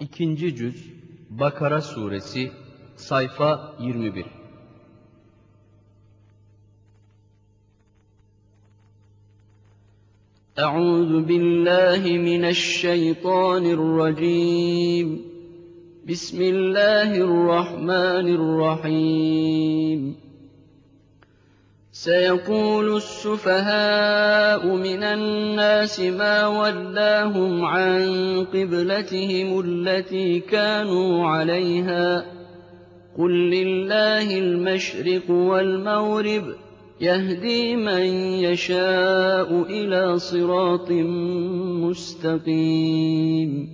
İkinci cüz Bakara suresi sayfa 21 أعوذ بالله من الشيطان الرجيم بسم الله الرحمن الرحيم سيقول السفهاء من الناس ما ولاهم عن قبلتهم التي كانوا عليها قل لله المشرق والمغرب يهدي من يشاء إلى صراط مستقيم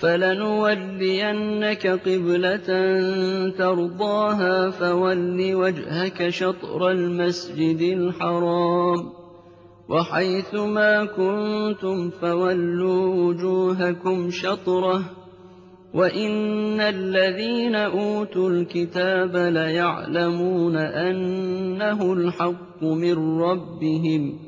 فَلَنُوَلِّيَنَّكَ قِبْلَةً تَرْضَاهَا فَوَلِّ وَجْهَكَ شَطْرَ الْمَسْجِدِ الْحَرَامِ ۚ وَحَيْثُ مَا كُنتُمْ فَوَلُّوا وُجُوهَكُمْ شَطْرَهُ ۗ وَإِنَّ الَّذِينَ أُوتُوا الْكِتَابَ لَيَعْلَمُونَ أَنَّهُ الْحَقُّ مِن رَّبِّهِمْ ۗ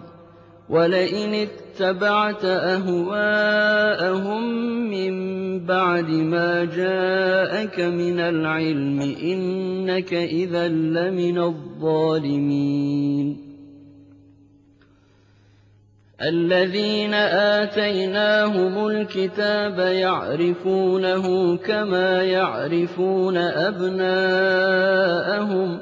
وَلَئِنِ اتَّبَعْتَ أَهْوَاءَهُم مِّن بَعْدِ مَا جَاءَكَ مِنَ الْعِلْمِ إِنَّكَ إِذًا لَّمِنَ الظَّالِمِينَ. الَّذِينَ آتَيْنَاهُمُ الْكِتَابَ يَعْرِفُونَهُ كَمَا يَعْرِفُونَ أَبْنَاءَهُمْ ۖ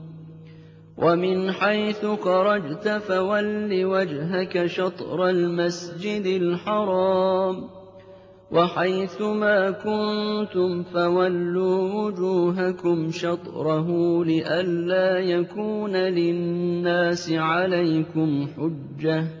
وَمِنْ حَيْثُ خَرَجْتَ فَوَلِّ وَجْهَكَ شَطْرَ الْمَسْجِدِ الْحَرَامِ ۖ وَحَيْثُ مَا كُنتُمْ فَوَلُّوا وُجُوهَكُمْ شَطْرَهُ لِئَلَّا يَكُونَ لِلنَّاسِ عَلَيْكُمْ حُجَّةٌ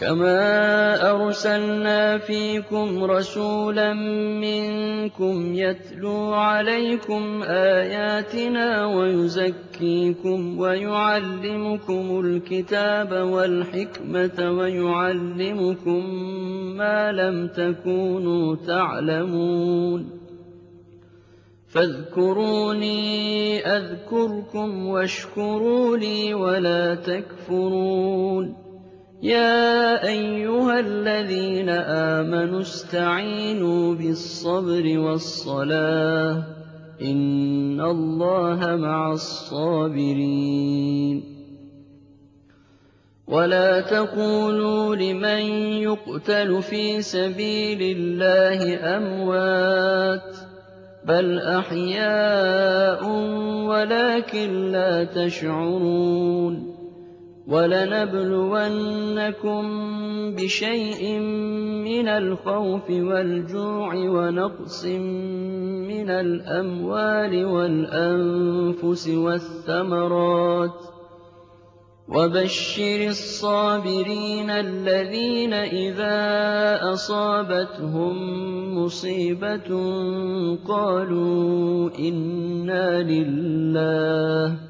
كَمَا أَرْسَلْنَا فِيكُمْ رَسُولًا مِّنكُمْ يَتْلُو عَلَيْكُمْ آيَاتِنَا وَيُزَكِّيكُمْ وَيُعَلِّمُكُمُ الْكِتَابَ وَالْحِكْمَةَ وَيُعَلِّمُكُم مَّا لَمْ تَكُونُوا تَعْلَمُونَ فَاذْكُرُونِي أَذْكُرْكُمْ وَاشْكُرُوا لِي وَلَا تَكْفُرُونِ يَا أَيُّهَا الَّذِينَ آمَنُوا اسْتَعِينُوا بِالصَّبْرِ وَالصَّلَاةِ ۚ إِنَّ اللَّهَ مَعَ الصَّابِرِينَ. وَلَا تَقُولُوا لِمَن يُقْتَلُ فِي سَبِيلِ اللَّهِ أَمْوَاتٌ ۚ بَلْ أَحْيَاءٌ وَلَٰكِن لَّا تَشْعُرُونَ. وَلَنَبْلُوَنَّكُم بِشَيْءٍ مِّنَ الْخَوْفِ وَالْجُوعِ وَنَقْصٍ مِّنَ الْأَمْوَالِ وَالْأَنفُسِ وَالثَّمَرَاتِ ۗ وَبَشِّرِ الصَّابِرِينَ الَّذِينَ إِذَا أَصَابَتْهُم مُّصِيبَةٌ قَالُوا إِنَّا لِلَّهِ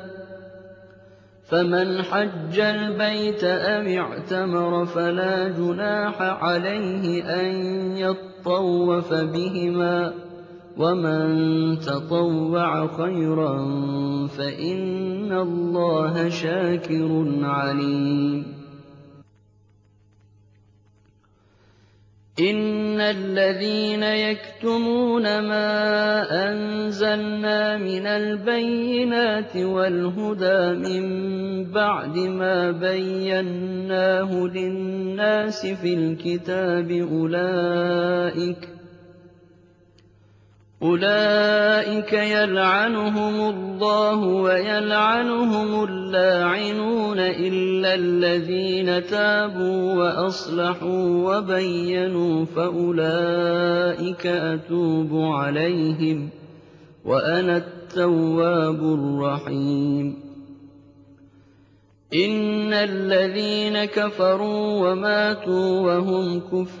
فَمَنْ حَجَّ الْبَيْتَ أَوِ اعْتَمَرَ فَلَا جُنَاحَ عَلَيْهِ أَن يَطَّوَّفَ بِهِمَا ۚ وَمَن تَطَوَّعَ خَيْرًا فَإِنَّ اللَّهَ شَاكِرٌ عَلِيمٌ إِنَّ الَّذِينَ يَكْتُمُونَ مَا أَنزَلْنَا مِنَ الْبَيِّنَاتِ وَالْهُدَىٰ مِن بَعْدِ مَا بَيَّنَّاهُ لِلنَّاسِ فِي الْكِتَابِ أُولَٰئِكَ يَلْعَنُهُمُ اللَّهُ وَيَلْعَنُهُمُ اللَّاعِنُونَ إِلَّا الَّذِينَ تَابُوا وَأَصْلَحُوا وَبَيَّنُوا فَأُولَٰئِكَ أَتُوبُ عَلَيْهِمْ ۚ وَأَنَا التَّوَّابُ الرَّحِيمُ. إِنَّ الَّذِينَ كَفَرُوا وَمَاتُوا وَهُمْ كُفَّارٌ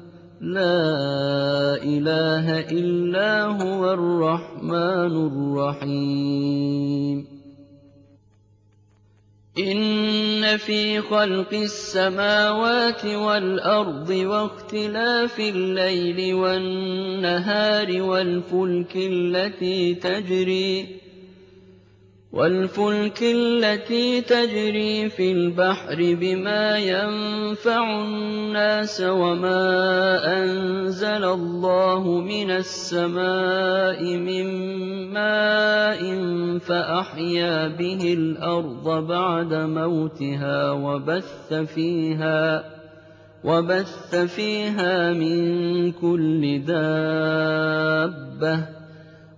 لَّا إِلَٰهَ إِلَّا هُوَ الرَّحْمَٰنُ الرَّحِيمُ. إِنَّ فِي خَلْقِ السَّمَاوَاتِ وَالْأَرْضِ وَاخْتِلَافِ اللَّيْلِ وَالنَّهَارِ وَالْفُلْكِ الَّتِي تَجْرِي فِي الْبَحْرِ بِمَا يَنفَعُ النَّاسَ وَمَا أَنزَلَ اللَّهُ مِنَ السَّمَاءِ مِن مَّاءٍ فَأَحْيَا بِهِ الْأَرْضَ بَعْدَ مَوْتِهَا وَبَثَّ فِيهَا مِن كُلِّ دَابَّةٍ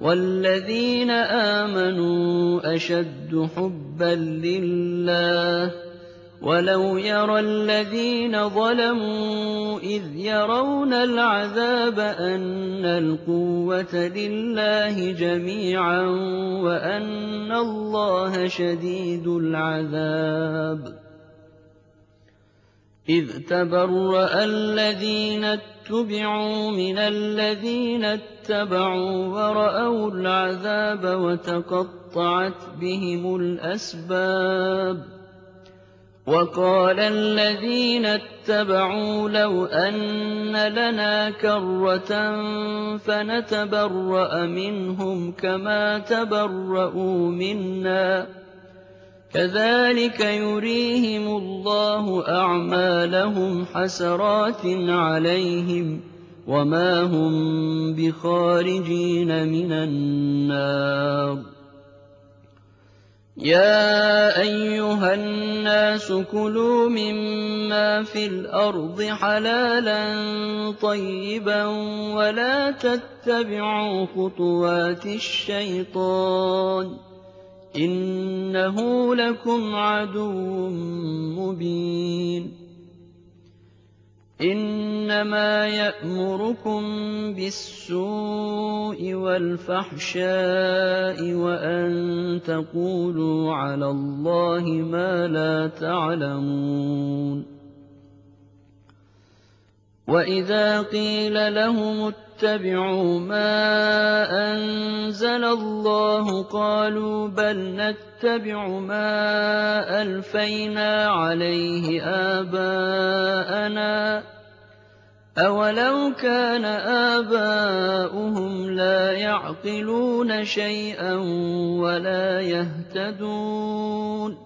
وَالَّذِينَ آمَنُوا أَشَدُّ حُبًّا لِّلَّهِ ۗ وَلَوْ يَرَى الَّذِينَ ظَلَمُوا إِذْ يَرَوْنَ الْعَذَابَ أَنَّ الْقُوَّةَ لِلَّهِ جَمِيعًا وَأَنَّ اللَّهَ شَدِيدُ الْعَذَابِ إِذْ تَبَرَّأَ الَّذِينَ اتُّبِعُوا مِنَ الَّذِينَ اتَّبَعُوا وَرَأَوُا الْعَذَابَ وَتَقَطَّعَتْ بِهِمُ الْأَسْبَابُ وَقَالَ الَّذِينَ اتَّبَعُوا لَوْ أَنَّ لَنَا كَرَّةً فَنَتَبَرَّأَ مِنْهُمْ كَمَا تَبَرَّءُوا مِنَّا ۗ كَذَٰلِكَ يُرِيهِمُ اللَّهُ أَعْمَالَهُمْ حَسَرَاتٍ عَلَيْهِمْ ۖ وَمَا هُم بِخَارِجِينَ مِنَ النَّارِ. يَا أَيُّهَا النَّاسُ كُلُوا مِمَّا فِي الْأَرْضِ حَلَالًا طَيِّبًا وَلَا تَتَّبِعُوا خُطُوَاتِ الشَّيْطَانِ ۚ. إِنَّهُ لَكُمْ عَدُوٌّ مُّبِينٌ. إِنَّمَا يَأْمُرُكُم بِالسُّوءِ وَالْفَحْشَاءِ وَأَن تَقُولُوا عَلَى اللَّهِ مَا لَا تَعْلَمُونَ. وَإِذَا قِيلَ لَهُمُ اتَّبِعُوا مَا أَنزَلَ اللَّهُ قَالُوا بَلْ نَتَّبِعُ مَا أَلْفَيْنَا عَلَيْهِ آبَاءَنَا ۚ أَوَلَوْ كَانَ آبَاؤُهُمْ لَا يَعْقِلُونَ شَيْئًا وَلَا يَهْتَدُونَ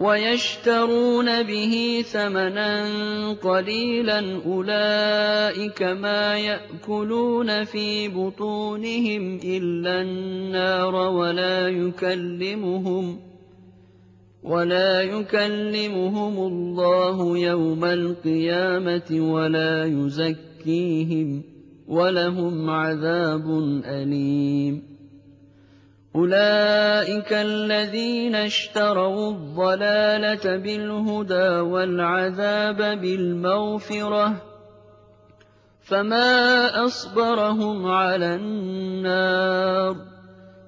وَيَشْتَرُونَ بِهِ ثَمَنًا قَلِيلًا أُولَٰئِكَ مَا يَأْكُلُونَ فِي بُطُونِهِمْ إِلَّا النَّارَ وَلَا يُكَلِّمُهُمُ اللَّهُ يَوْمَ الْقِيَامَةِ وَلَا يُزَكِّيهِمْ ۖ وَلَهُمْ عَذَابٌ أَلِيمٌ أُولَٰئِكَ الَّذِينَ اشْتَرَوُا الضَّلَالَةَ بِالْهُدَىٰ وَالْعَذَابَ بِالْمَغْفِرَةِ ۚ فَمَا أَصْبَرَهُمْ عَلَى النَّارِ ۚ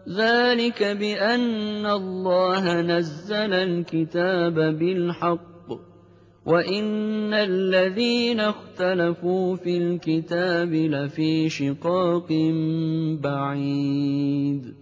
ذَٰلِكَ بِأَنَّ اللَّهَ نَزَّلَ الْكِتَابَ بِالْحَقِّ ۗ وَإِنَّ الَّذِينَ اخْتَلَفُوا فِي الْكِتَابِ لَفِي شِقَاقٍ بَعِيدٍ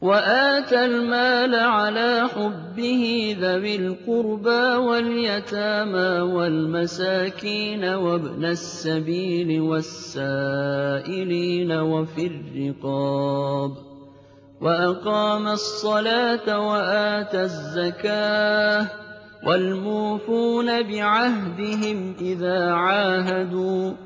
وَآتَى الْمَالَ عَلَىٰ حُبِّهِ ذَوِي الْقُرْبَىٰ وَالْيَتَامَىٰ وَالْمَسَاكِينَ وَابْنَ السَّبِيلِ وَالسَّائِلِينَ وَفِي الرِّقَابِ وَأَقَامَ الصَّلَاةَ وَآتَى الزَّكَاةَ وَالْمُوفُونَ بِعَهْدِهِمْ إِذَا عَاهَدُوا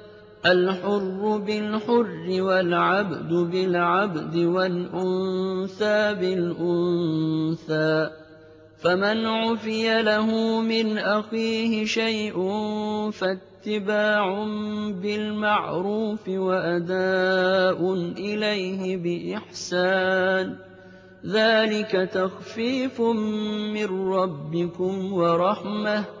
الْحُرُّ بِالْحُرِّ وَالْعَبْدُ بِالْعَبْدِ وَالْأُنثَىٰ بِالْأُنثَىٰ ۚ فَمَنْ عُفِيَ لَهُ مِنْ أَخِيهِ شَيْءٌ فَاتِّبَاعٌ بِالْمَعْرُوفِ وَأَدَاءٌ إِلَيْهِ بِإِحْسَانٍ ۗ ذَٰلِكَ تَخْفِيفٌ مِّن رَّبِّكُمْ وَرَحْمَةٌ ۚ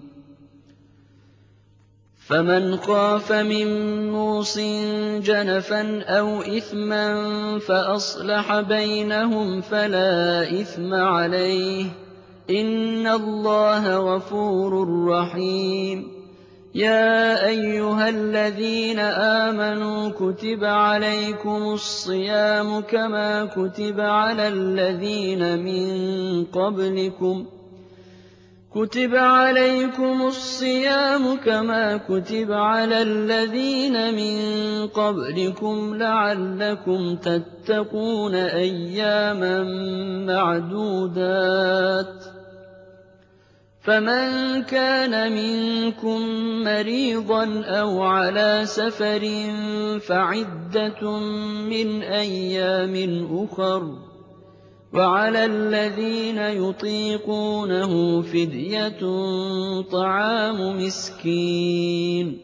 فَمَنْ خَافَ مِن مُّوصٍ جَنَفًا أَوْ إِثْمًا فَأَصْلَحَ بَيْنَهُمْ فَلَا إِثْمَ عَلَيْهِ ۚ. إِنَّ اللَّهَ غَفُورٌ رَّحِيمٌ. يَا أَيُّهَا الَّذِينَ آمَنُوا كُتِبَ عَلَيْكُمُ الصِّيَامُ كَمَا كُتِبَ عَلَى الَّذِينَ مِن قَبْلِكُمْ. كُتِبَ عَلَيْكُمُ الصِّيَامُ كَمَا كُتِبَ عَلَى الَّذِينَ مِن قَبْلِكُمْ لَعَلَّكُمْ تَتَّقُونَ أَيَّامًا مَّعْدُودَاتٍ ۚ. فَمَن كَانَ مِنكُم مَّرِيضًا أَوْ عَلَىٰ سَفَرٍ فَعِدَّةٌ مِّنْ أَيَّامٍ أُخَرَ ۚ وَعَلَى الَّذِينَ يُطِيقُونَهُ فِدْيَةٌ طَعَامُ مِسْكِينٍ ۖ.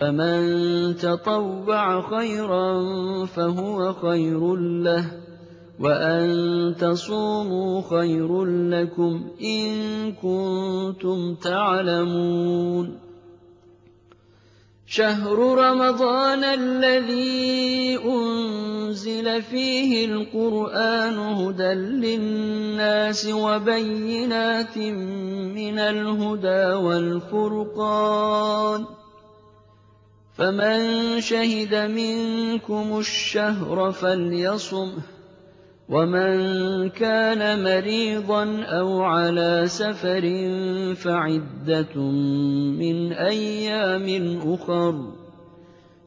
فَمَن تَطَوَّعَ خَيْرًا فَهُوَ خَيْرٌ لَّهُ ۚ وَأَن تَصُومُوا خَيْرٌ لَّكُمْ إِن كُنتُمْ تَعْلَمُونَ. شَهْرُ رَمَضَانَ الَّذِي أُنزِلَ فِيهِ الْقُرْآنُ هُدًى لِّلنَّاسِ وَبَيِّنَاتٍ مِّنَ الْهُدَىٰ وَالْفُرْقَانِ ۚ فَمَن شَهِدَ مِنكُمُ الشَّهْرَ فَلْيَصُمْهُ ۖ وَمَن كَانَ مَرِيضًا أَوْ عَلَىٰ سَفَرٍ فَعِدَّةٌ مِّنْ أَيَّامٍ أُخَرَ ۚ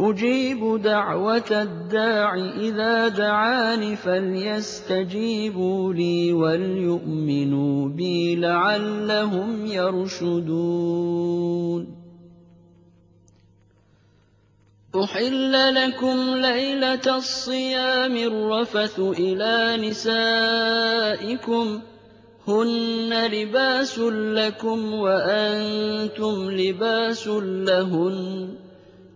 أُجِيبُ دَعْوَةَ الدَّاعِ إِذَا دَعَانِ فَلْيَسْتَجِيبُوا لِي وَلْيُؤْمِنُوا بِي لَعَلَّهُمْ يَرْشُدُونَ. أُحِلَّ لَكُمْ لَيْلَةَ الصِّيَامِ الرَّفَثُ إِلَىٰ نِسَائِكُمْ. هُنَّ لِبَاسٌ لَّكُمْ وَأَنتُمْ لِبَاسٌ لَّهُنَّ ۗ.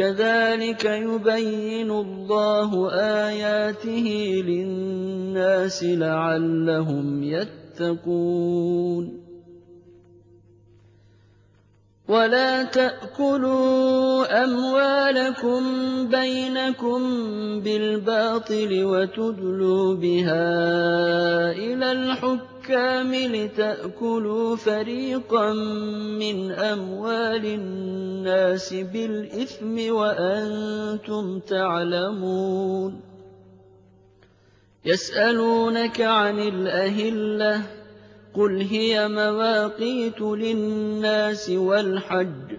كَذَٰلِكَ يُبَيِّنُ اللَّهُ آيَاتِهِ لِلنَّاسِ لَعَلَّهُمْ يَتَّقُونَ. وَلَا تَأْكُلُوا أَمْوَالَكُم بَيْنَكُم بِالْبَاطِلِ وَتُدْلُوا بِهَا إِلَى الْحُكَّامِ لِتَأْكُلُوا فَرِيقًا مِّنْ أَمْوَالِ النَّاسِ بِالْإِثْمِ وَأَنتُمْ تَعْلَمُونَ. يَسْأَلُونَكَ عَنِ الْأَهِلَّةِ ۖ قُلْ هِيَ مَوَاقِيتُ لِلنَّاسِ وَالْحَجِّ ۗ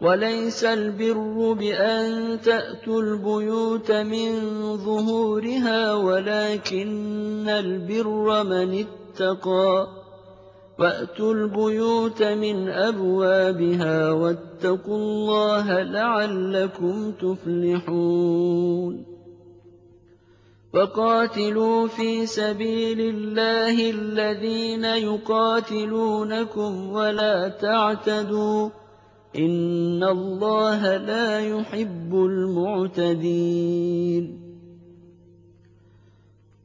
وَلَيْسَ الْبِرُّ بِأَن تَأْتُوا الْبُيُوتَ مِن ظُهُورِهَا وَلَٰكِنَّ الْبِرَّ مَنِ وَأْتُوا الْبُيُوتَ مِنْ أَبْوَابِهَا وَاتَّقُوا اللَّهَ لَعَلَّكُمْ تُفْلِحُونَ. وَقَاتِلُوا فِي سَبِيلِ اللَّهِ الَّذِينَ يُقَاتِلُونَكُمْ وَلَا تَعْتَدُوا ۚ. إِنَّ اللَّهَ لَا يُحِبُّ الْمُعْتَدِينَ.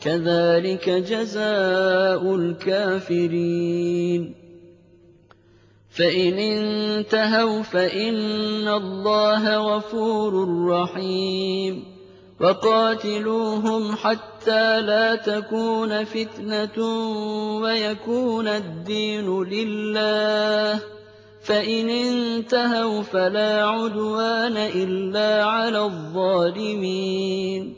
كَذَٰلِكَ جَزَاءُ الْكَافِرِينَ. فَإِنِ انتَهَوْا فَإِنَّ اللَّهَ غَفُورٌ رَّحِيمٌ. وَقَاتِلُوهُمْ حَتَّىٰ لَا تَكُونَ فِتْنَةٌ وَيَكُونَ الدِّينُ لِلَّهِ ۖ. فَإِنِ انتَهَوْا فَلَا عُدْوَانَ إِلَّا عَلَى الظَّالِمِينَ.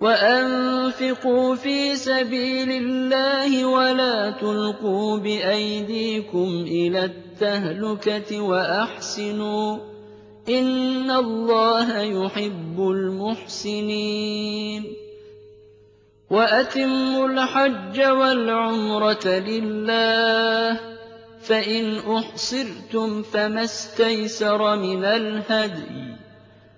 وَأَنفِقُوا فِي سَبِيلِ اللَّهِ وَلَا تُلْقُوا بِأَيْدِيكُمْ إِلَى التَّهْلُكَةِ وَأَحْسِنُوا ۚ إِنَّ اللَّهَ يُحِبُّ الْمُحْسِنِينَ وَأَتِمُّوا الْحَجَّ وَالْعُمْرَةَ لِلَّهِ ۚ فَإِنْ أُحْصِرْتُمْ فَمَا اسْتَيْسَرَ مِنَ الْهَدْيِ ۖ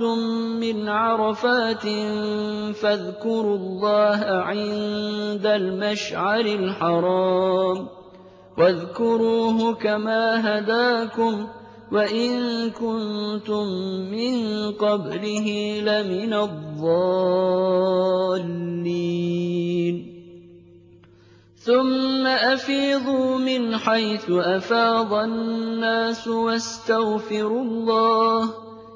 أَفَضْتُم مِّنْ عَرَفَاتٍ فَاذْكُرُوا اللَّهَ عِندَ الْمَشْعَرِ الْحَرَامِ ۖ وَاذْكُرُوهُ كَمَا هَدَاكُمْ وَإِن كُنتُم مِّن قَبْلِهِ لَمِنَ الضَّالِّينَ. ثُمَّ أَفِيضُوا مِنْ حَيْثُ أَفَاضَ النَّاسُ وَاسْتَغْفِرُوا اللَّهَ ۚ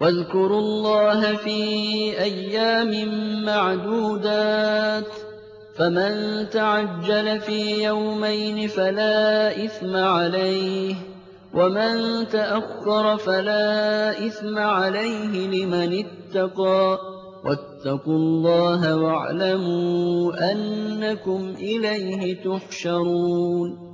وَاذْكُرُوا اللَّهَ فِي أَيَّامٍ مَّعْدُودَاتٍ ۚ فَمَن تَعَجَّلَ فِي يَوْمَيْنِ فَلَا إِثْمَ عَلَيْهِ ۖ وَمَن تَأَخَّرَ فَلَا إِثْمَ عَلَيْهِ لِمَنِ اتَّقَىٰ ۗ وَاتَّقُوا اللَّهَ وَاعْلَمُوا أَنَّكُمْ إِلَيْهِ تُحْشَرُونَ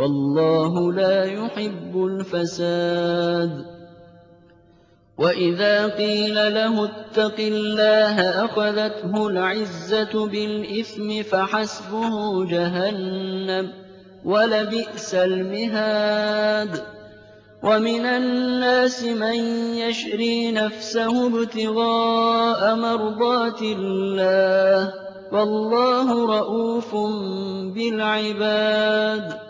وَاللَّهُ لَا يُحِبُّ الْفَسَادَ. وَإِذَا قِيلَ لَهُ اتَّقِ اللَّهَ أَخَذَتْهُ الْعِزَّةُ بِالْإِثْمِ فَحَسْبُهُ جَهَنَّمُ ۚ وَلَبِئْسَ الْمِهَادُ. وَمِنَ النَّاسِ مَن يَشْرِي نَفْسَهُ ابْتِغَاءَ مَرْضَاتِ اللَّهِ ۗ وَاللَّهُ رَءُوفٌ بِالْعِبَادِ.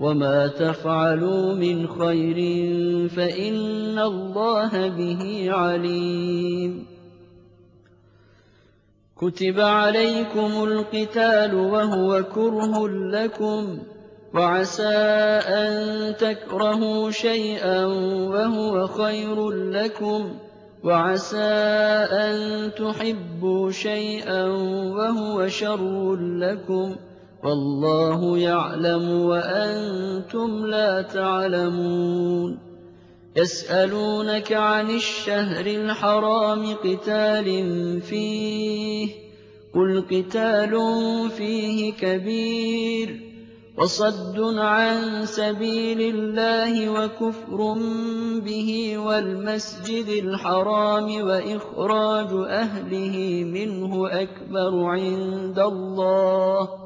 وَمَا تَفْعَلُوا مِنْ خَيْرٍ فَإِنَّ اللَّهَ بِهِ عَلِيمٌ كُتِبَ عَلَيْكُمُ الْقِتَالُ وَهُوَ كُرْهٌ لَّكُمْ وَعَسَىٰ أَن تَكْرَهُوا شَيْئًا وَهُوَ خَيْرٌ لَّكُمْ وَعَسَىٰ أَن تُحِبُّوا شَيْئًا وَهُوَ شَرٌّ لَّكُمْ ۗ وَاللَّهُ يَعْلَمُ وَأَنتُمْ لَا تَعْلَمُونَ. يَسْأَلُونَكَ عَنِ الشَّهْرِ الْحَرَامِ قِتَالٍ فِيهِ ۖ قُلْ قِتَالٌ فِيهِ كَبِيرٌ وَصَدٌّ عَن سَبِيلِ اللَّهِ وَكُفْرٌ بِهِ وَالْمَسْجِدِ الْحَرَامِ وَإِخْرَاجُ أَهْلِهِ مِنْهُ أَكْبَرُ عِندَ اللَّهِ ۚ.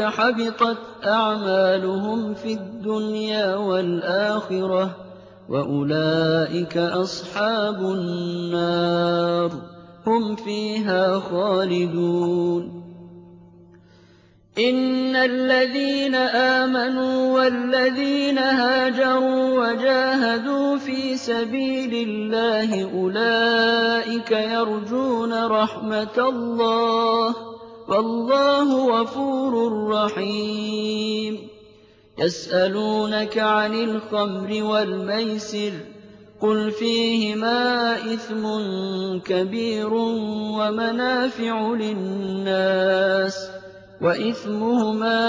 حَبِطَتْ أَعْمَالُهُمْ فِي الدُّنْيَا وَالْآخِرَةِ ۖ وَأُولَٰئِكَ أَصْحَابُ النَّارِ ۖ هُمْ فِيهَا خَالِدُونَ. إِنَّ الَّذِينَ آمَنُوا وَالَّذِينَ هَاجَرُوا وَجَاهَدُوا فِي سَبِيلِ اللَّهِ أُولَٰئِكَ يَرْجُونَ رَحْمَتَ اللَّهِ ۚ وَاللَّهُ غَفُورٌ رَّحِيمٌ. يَسْأَلُونَكَ عَنِ الْخَمْرِ وَالْمَيْسِرِ ۖ قُلْ فِيهِمَا إِثْمٌ كَبِيرٌ وَمَنَافِعُ لِلنَّاسِ وَإِثْمُهُمَا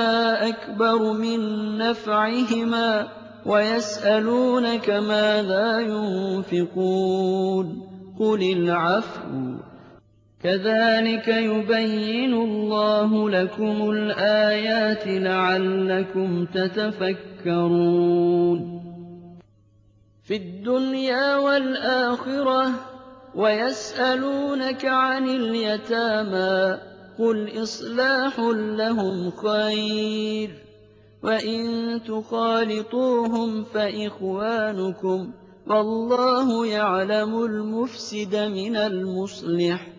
أَكْبَرُ مِن نَّفْعِهِمَا ۗ وَيَسْأَلُونَكَ مَاذَا يُنفِقُونَ. قُلِ الْعَفْوَ ۗ. كَذَٰلِكَ يُبَيِّنُ اللَّهُ لَكُمُ الْآيَاتِ لَعَلَّكُمْ تَتَفَكَّرُونَ. فِي الدُّنْيَا وَالْآخِرَةِ ۗ وَيَسْأَلُونَكَ عَنِ الْيَتَامَىٰ ۖ قُلْ إِصْلَاحٌ لَّهُمْ خَيْرٌ ۖ وَإِن تُخَالِطُوهُمْ فَإِخْوَانُكُمْ ۚ وَاللَّهُ يَعْلَمُ الْمُفْسِدَ مِنَ الْمُصْلِحِ ۚ.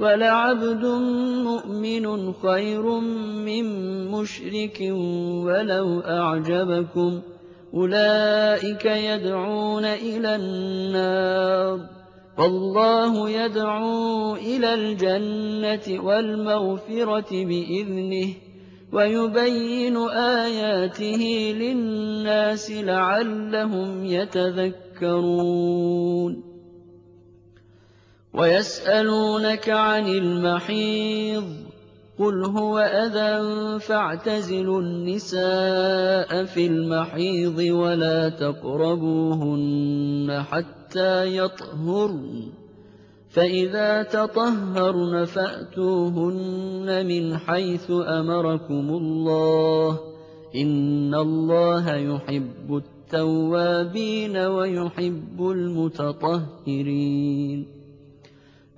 وَلَعَبْدٌ مُّؤْمِنٌ خَيْرٌ مِّن مُّشْرِكٍ وَلَوْ أَعْجَبَكُمْ ۗ. أُولَٰئِكَ يَدْعُونَ إِلَى النَّارِ ۖ. وَاللَّهُ يَدْعُو إِلَى الْجَنَّةِ وَالْمَغْفِرَةِ بِإِذْنِهِ ۖ وَيُبَيِّنُ آيَاتِهِ لِلنَّاسِ لَعَلَّهُمْ يَتَذَكَّرُونَ. وَيَسْأَلُونَكَ عَنِ الْمَحِيضِ ۖ قُلْ هُوَ أَذًى فَاعْتَزِلُوا النِّسَاءَ فِي الْمَحِيضِ وَلَا تَقْرَبُوهُنَّ حَتَّىٰ يَطْهُرْنَ ۖ. فَإِذَا تَطَهَّرْنَ فَأْتُوهُنَّ مِنْ حَيْثُ أَمَرَكُمُ اللَّهُ ۚ. إِنَّ اللَّهَ يُحِبُّ التَّوَّابِينَ وَيُحِبُّ الْمُتَطَهِّرِينَ.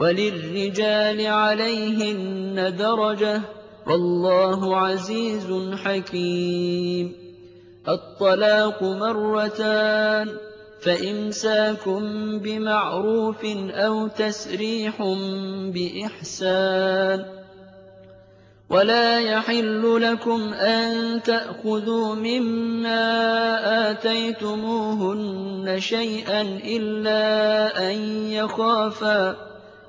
وَلِلرِّجَالِ عَلَيْهِنَّ دَرَجَةٌ ۗ وَاللَّهُ عَزِيزٌ حَكِيمٌ. الطَّلَاقُ مَرَّتَانِ ۖ فَإِمْسَاكٌ بِمَعْرُوفٍ أَوْ تَسْرِيحٌ بِإِحْسَانٍ ۗ. وَلَا يَحِلُّ لَكُمْ أَن تَأْخُذُوا مِمَّا آتَيْتُمُوهُنَّ شَيْئًا إِلَّا أَن يَخَافَا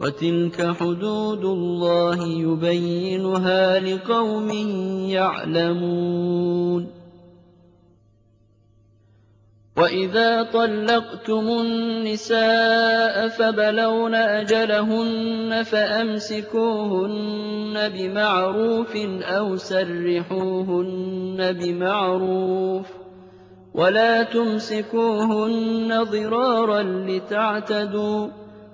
وَتِلْكَ حُدُودُ اللَّهِ يُبَيِّنُهَا لِقَوْمٍ يَعْلَمُونَ. وَإِذَا طَلَّقْتُمُ النِّسَاءَ فَبَلَغْنَ أَجَلَهُنَّ فَأَمْسِكُوهُنَّ بِمَعْرُوفٍ أَوْ سَرِّحُوهُنَّ بِمَعْرُوفٍ ۚ وَلَا تُمْسِكُوهُنَّ ضِرَارًا لِّتَعْتَدُوا ۚ.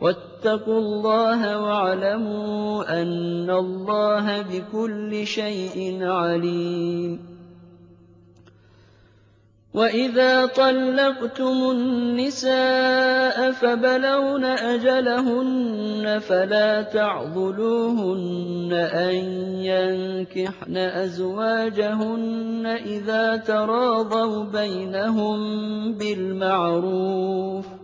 وَاتَّقُوا اللَّهَ وَاعْلَمُوا أَنَّ اللَّهَ بِكُلِّ شَيْءٍ عَلِيمٌ. وَإِذَا طَلَّقْتُمُ النِّسَاءَ فَبَلَغْنَ أَجَلَهُنَّ فَلَا تَعْضُلُوهُنَّ أَن يَنكِحْنَ أَزْوَاجَهُنَّ إِذَا تَرَاضَوْا بَيْنَهُم بِالْمَعْرُوفِ ۗ.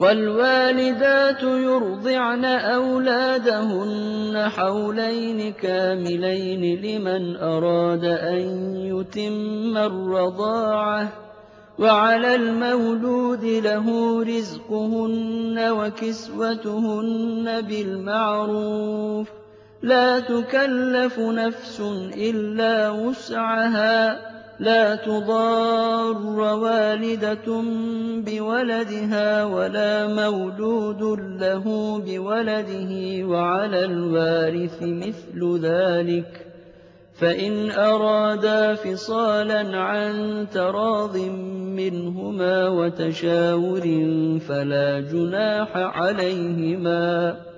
وَالْوَالِدَاتُ يُرْضِعْنَ أَوْلَادَهُنَّ حَوْلَيْنِ كَامِلَيْنِ لِمَنْ أَرَادَ أَن يُتِمَّ الرَّضَاعَةَ ۚ وَعَلَى الْمَوْلُودِ لَهُ رِزْقُهُنَّ وَكِسْوَتُهُنَّ بِالْمَعْرُوفِ ۚ. لَا تُكَلَّفُ نَفْسٌ إِلَّا وُسْعَهَا ۚ. لَا تُضَارَّ وَالِدَةٌ بِوَلَدِهَا وَلَا مَوْلُودٌ لَّهُ بِوَلَدِهِ ۚ وَعَلَى الْوَارِثِ مِثْلُ ذَٰلِكَ ۗ. فَإِنْ أَرَادَا فِصَالًا عَن تَرَاضٍ مِّنْهُمَا وَتَشَاوُرٍ فَلَا جُنَاحَ عَلَيْهِمَا ۗ.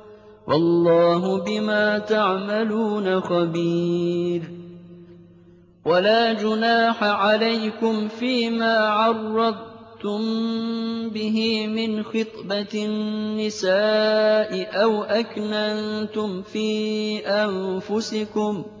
وَاللَّهُ بِمَا تَعْمَلُونَ خَبِيرٌ. وَلَا جُنَاحَ عَلَيْكُمْ فِيمَا عَرَّضْتُم بِهِ مِنْ خِطْبَةِ النِّسَاءِ أَوْ أَكْنَنتُمْ فِي أَنفُسِكُمْ ۚ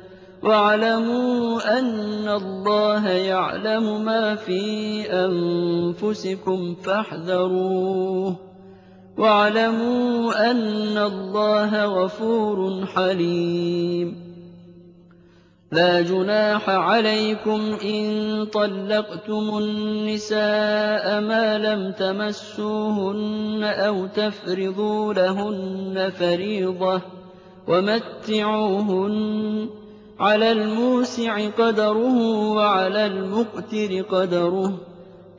وَاعْلَمُوا أَنَّ اللَّهَ يَعْلَمُ مَا فِي أَنفُسِكُمْ فَاحْذَرُوهُ ۚ. وَاعْلَمُوا أَنَّ اللَّهَ غَفُورٌ حَلِيمٌ. لَّا جُنَاحَ عَلَيْكُمْ إِن طَلَّقْتُمُ النِّسَاءَ مَا لَمْ تَمَسُّوهُنَّ أَوْ تَفْرِضُوا لَهُنَّ فَرِيضَةً ۚ وَمَتِّعُوهُنَّ ۖ. عَلَى الْمُوسِعِ قَدَرُهُ وَعَلَى الْمُقْتِرِ قَدَرُهُ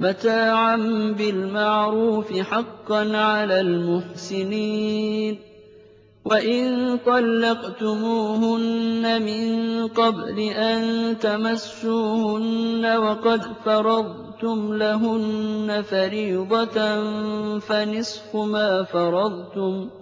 مَتَاعًا بِالْمَعْرُوفِ ۖ حَقًّا عَلَى الْمُحْسِنِينَ وَإِن طَلَّقْتُمُوهُنَّ مِن قَبْلِ أَن تَمَسُّوهُنَّ وَقَدْ فَرَضْتُمْ لَهُنَّ فَرِيضَةً فَنِصْفُ مَا فَرَضْتُمْ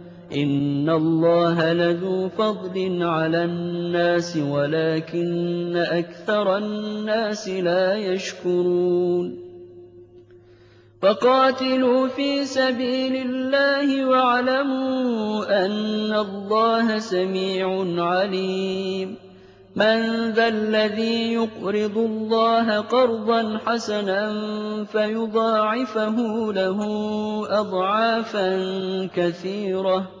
إِنَّ اللَّهَ لَذُو فَضْلٍ عَلَى النَّاسِ وَلَٰكِنَّ أَكْثَرَ النَّاسِ لَا يَشْكُرُونَ فَقَاتِلُوا فِي سَبِيلِ اللَّهِ وَاعْلَمُوا أَنَّ اللَّهَ سَمِيعٌ عَلِيمٌ مَّن ذَا الَّذِي يُقْرِضُ اللَّهَ قَرْضًا حَسَنًا فَيُضَاعِفَهُ لَهُ أَضْعَافًا كَثِيرَةً ۚ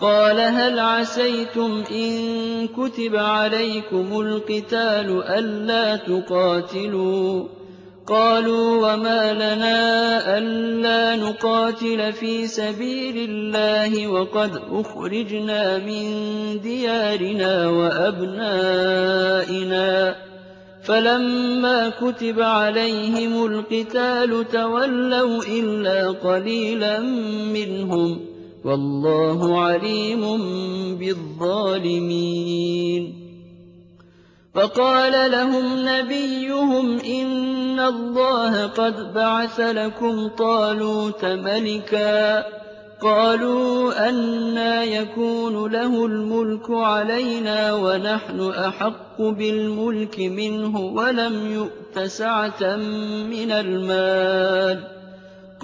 قَالَ هَلْ عَسَيْتُمْ إِن كُتِبَ عَلَيْكُمُ الْقِتَالُ أَلَّا تُقَاتِلُوا ۖ؟ قَالُوا وَمَا لَنَا أَلَّا نُقَاتِلَ فِي سَبِيلِ اللَّهِ وَقَدْ أُخْرِجْنَا مِن دِيَارِنَا وَأَبْنَائِنَا. فَلَمَّا كُتِبَ عَلَيْهِمُ الْقِتَالُ تَوَلَّوْا إِلَّا قَلِيلًا مِّنْهُمْ ۗ. وَاللَّهُ عَلِيمٌ بِالظَّالِمِينَ. فَقَالَ لَهُمْ نَبِيُّهُمْ إِنَّ اللَّهَ قَدْ بَعَثَ لَكُمْ طَالُوتَ مَلِكًا ۚ. قَالُوا أَنَّىٰ يَكُونُ لَهُ الْمُلْكُ عَلَيْنَا وَنَحْنُ أَحَقُّ بِالْمُلْكِ مِنْهُ وَلَمْ يُؤْتَ سَعَةً مِّنَ الْمَالِ ۚ.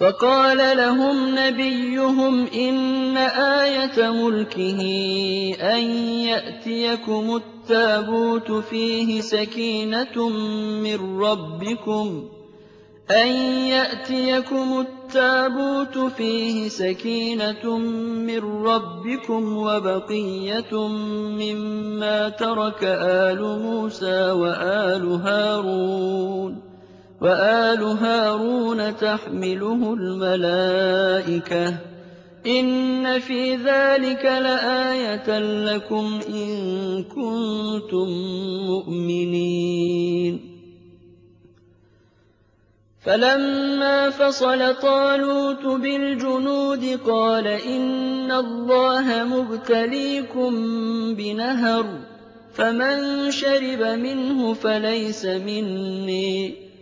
فَقَالَ لَهُمْ نَبِيُّهُمْ إِنَّ آيَةَ مُلْكِهِ أَن يَأْتِيَكُمُ التَّابُوتُ فِيهِ سَكِينَةٌ مِّن رَّبِّكُمْ أَن يَأْتِيَكُمُ التَّابُوتُ فِيهِ سَكِينَةٌ مِّن رَّبِّكُمْ وَبَقِيَّةٌ مِّمَّا تَرَكَ آلُ مُوسَىٰ وَآلُ هَارُونَ تَحْمِلُهُ الْمَلَائِكَةُ ۚ. إِنَّ فِي ذَٰلِكَ لَآيَةً لَّكُمْ إِن كُنتُم مُّؤْمِنِينَ. فَلَمَّا فَصَلَ طَالُوتُ بِالْجُنُودِ قَالَ إِنَّ اللَّهَ مُبْتَلِيكُم بِنَهَرٍ فَمَن شَرِبَ مِنْهُ فَلَيْسَ مِنِّي.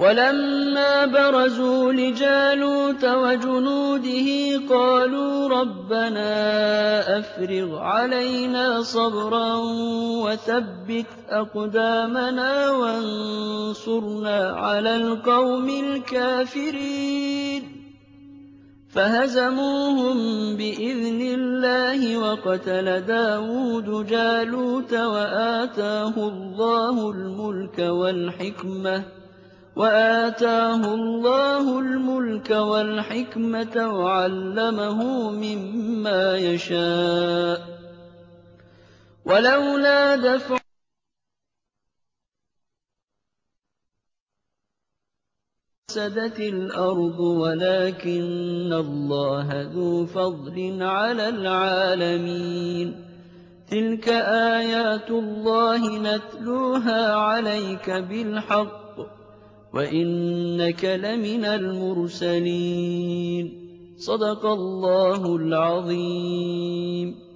وَلَمَّا بَرَزُوا لِجَالُوتَ وَجُنُودِهِ قَالُوا رَبَّنَا أَفْرِغْ عَلَيْنَا صَبْرًا وَثَبِّتْ أَقْدَامَنَا وَانصُرْنَا عَلَى الْقَوْمِ الْكَافِرِينَ. فَهَزَمُوهُم بِإِذْنِ اللَّهِ وَقَتَلَ دَاوُودُ جَالُوتَ وَآتَاهُ اللَّهُ الْمُلْكَ وَالْحِكْمَةَ وَعَلَّمَهُ مِمَّا يَشَاءُ ۗ. وَلَوْلَا دَفْعُ فَسَدَتِ الْأَرْضُ وَلَٰكِنَّ اللَّهَ ذُو فَضْلٍ عَلَى الْعَالَمِينَ. تِلْكَ آيَاتُ اللَّهِ نَتْلُوهَا عَلَيْكَ بِالْحَقِّ ۚ. وَإِنَّكَ لَمِنَ الْمُرْسَلِينَ. صَدَقَ اللَّهُ الْعَظِيمُ.